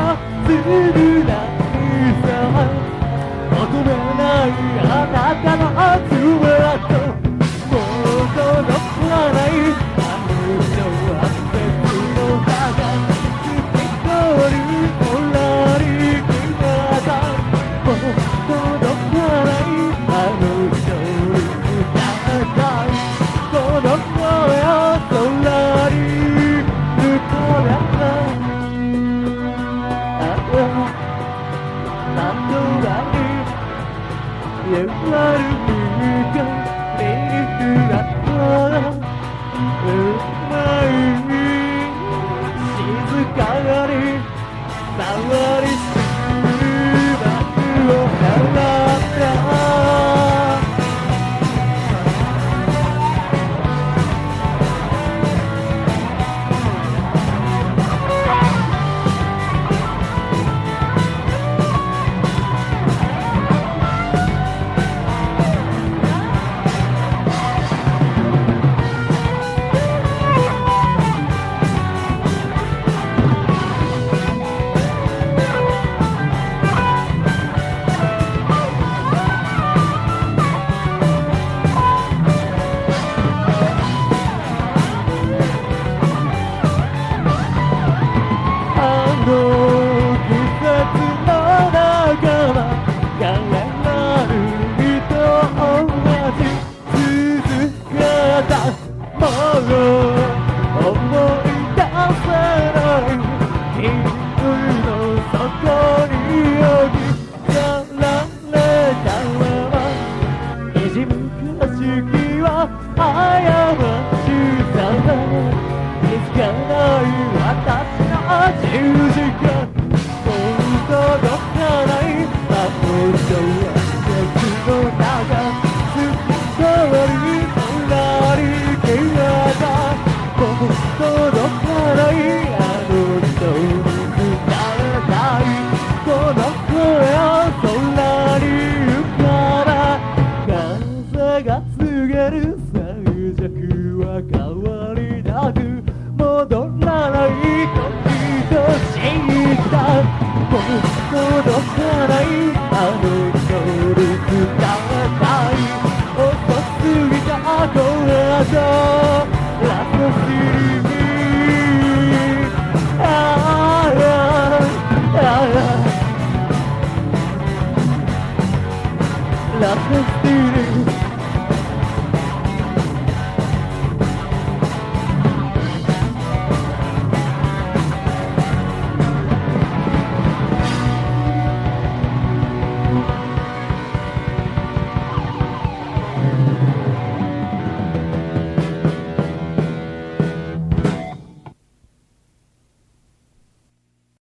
するなさ求めないあなたの圧はともう届かないあの人は別の歯が透き通るおらり姿もう届かないあの人に戦い届かない I'll go back I do.